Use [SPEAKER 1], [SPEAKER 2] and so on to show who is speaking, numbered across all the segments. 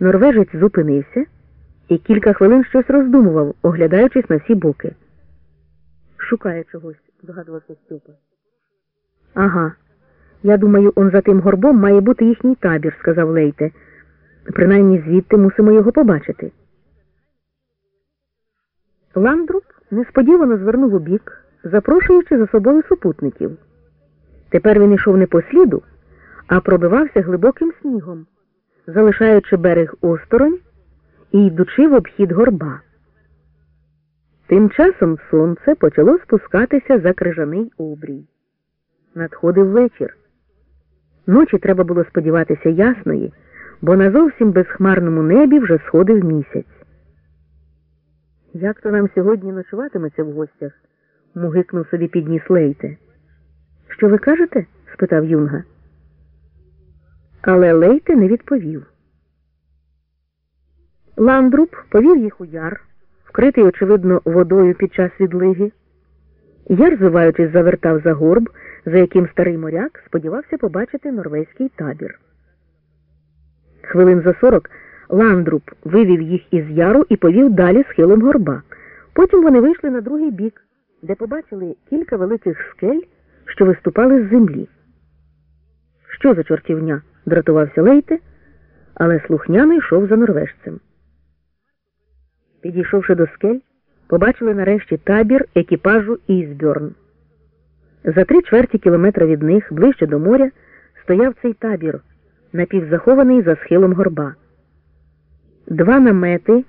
[SPEAKER 1] Норвежець зупинився і кілька хвилин щось роздумував, оглядаючись на всі боки. Шукає чогось, здогадувався Стьопа. Ага. Я думаю, он за тим горбом має бути їхній табір, сказав Лейте. Принаймні звідти мусимо його побачити. Ландруб несподівано звернув у бік, запрошуючи за собою супутників. Тепер він йшов не по сліду, а пробивався глибоким снігом, залишаючи берег осторонь і йдучи в обхід горба. Тим часом сонце почало спускатися за крижаний обрій. Надходив вечір. Ночі треба було сподіватися ясної, бо на зовсім безхмарному небі вже сходив місяць. Як то нам сьогодні ночуватиметься в гостях? мугикнув собі підніс Лейте. Що ви кажете? спитав Юнга. Але Лейте не відповів. Ландруб повів їх у яр, вкритий, очевидно, водою під час відливи. Яр, звиваючись, завертав за горб, за яким старий моряк сподівався побачити норвезький табір. Хвилин за сорок Ландруб вивів їх із яру і повів далі схилом горба. Потім вони вийшли на другий бік, де побачили кілька великих скель, що виступали з землі. Що за чортівня? Дратувався Лейте, але слухняно йшов за норвежцем. Підійшовши до скель, побачили нарешті табір екіпажу Ізбьорн. За три чверті кілометра від них, ближче до моря, стояв цей табір, напівзахований за схилом горба. Два намети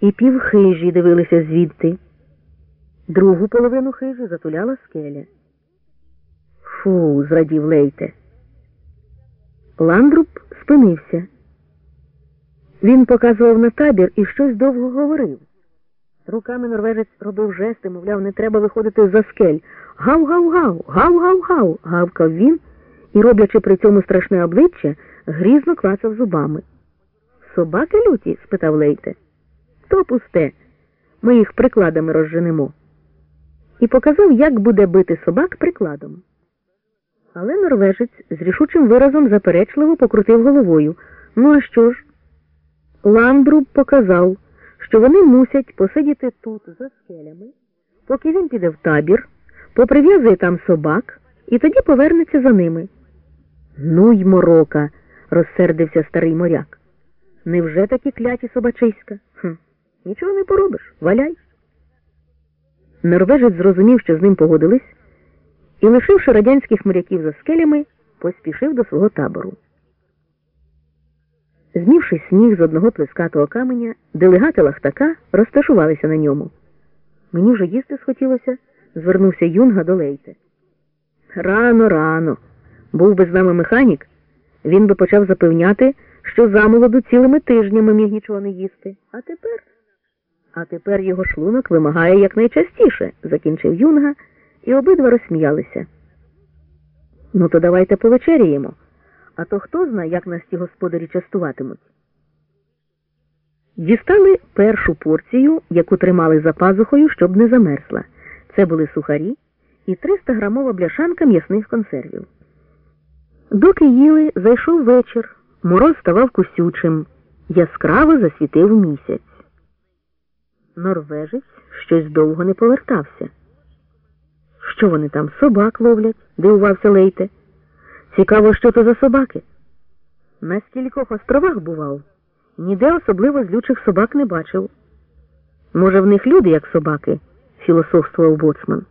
[SPEAKER 1] і пів хижі дивилися звідти. Другу половину хижі затуляла скеля. Фу, зрадів Лейте. Ландруб спинився. Він показував на табір і щось довго говорив. Руками норвежець робив жести, мовляв, не треба виходити за скель. Гав-гав-гав, гав-гав-гав, гавкав він і, роблячи при цьому страшне обличчя, грізно клацав зубами. Собаки люті? спитав Лейте. То пусте. Ми їх прикладами розженемо. І показав, як буде бити собак прикладом. Але норвежець з рішучим виразом заперечливо покрутив головою. Ну, а що ж? Ландруб показав, що вони мусять посидіти тут за скелями, поки він піде в табір, поприв'язує там собак і тоді повернеться за ними. Ну й морока, розсердився старий моряк. Невже такі кляті собачиська? Хм, Нічого не поробиш, валяй. Норвежець зрозумів, що з ним погодились, і, лишивши радянських моряків за скелями, поспішив до свого табору. Змівши сніг з одного плескатого каменя, делегати лахтака розташувалися на ньому. Мені вже їсти схотілося, звернувся юнга до Лейте. Рано, рано. Був би з нами механік, він би почав запевняти, що замолоду цілими тижнями міг нічого не їсти. А тепер. А тепер його шлунок вимагає якнайчастіше, закінчив юнга, і обидва розсміялися. Ну, то давайте повечеряємо. А то хто знає, як нас ті господарі частуватимуть. Дістали першу порцію, яку тримали за пазухою, щоб не замерзла. Це були сухарі і 300 грамова бляшанка м'ясних консервів. Доки їли, зайшов вечір. Мороз ставав кусючим, яскраво засвітив місяць. Норвежець щось довго не повертався. Що вони там собак ловлять? дивувався Лейте. Цікаво, що то за собаки. На скількох островах бував, ніде особливо злючих собак не бачив. Може, в них люди, як собаки, філософствував боцман.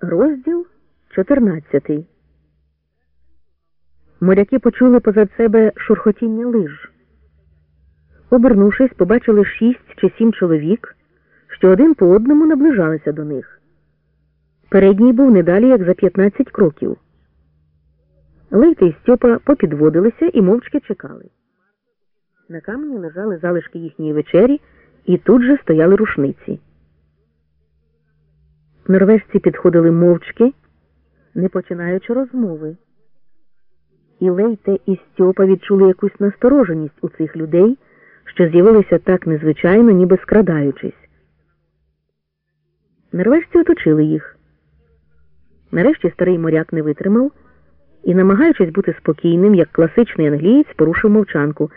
[SPEAKER 1] Розділ 14 Моряки почули позад себе шурхотіння лиж. Обернувшись, побачили шість чи сім чоловік, що один по одному наближалися до них. Передній був не далі, як за 15 кроків. Лейте і Стьопа попідводилися і мовчки чекали. На камені лежали залишки їхньої вечері, і тут же стояли рушниці. Норвежці підходили мовчки, не починаючи розмови. І Лейте і Стьопа відчули якусь настороженість у цих людей, що з'явилися так незвичайно, ніби скрадаючись. Норвежці оточили їх. Нарешті старий моряк не витримав і, намагаючись бути спокійним, як класичний англієць, порушив мовчанку.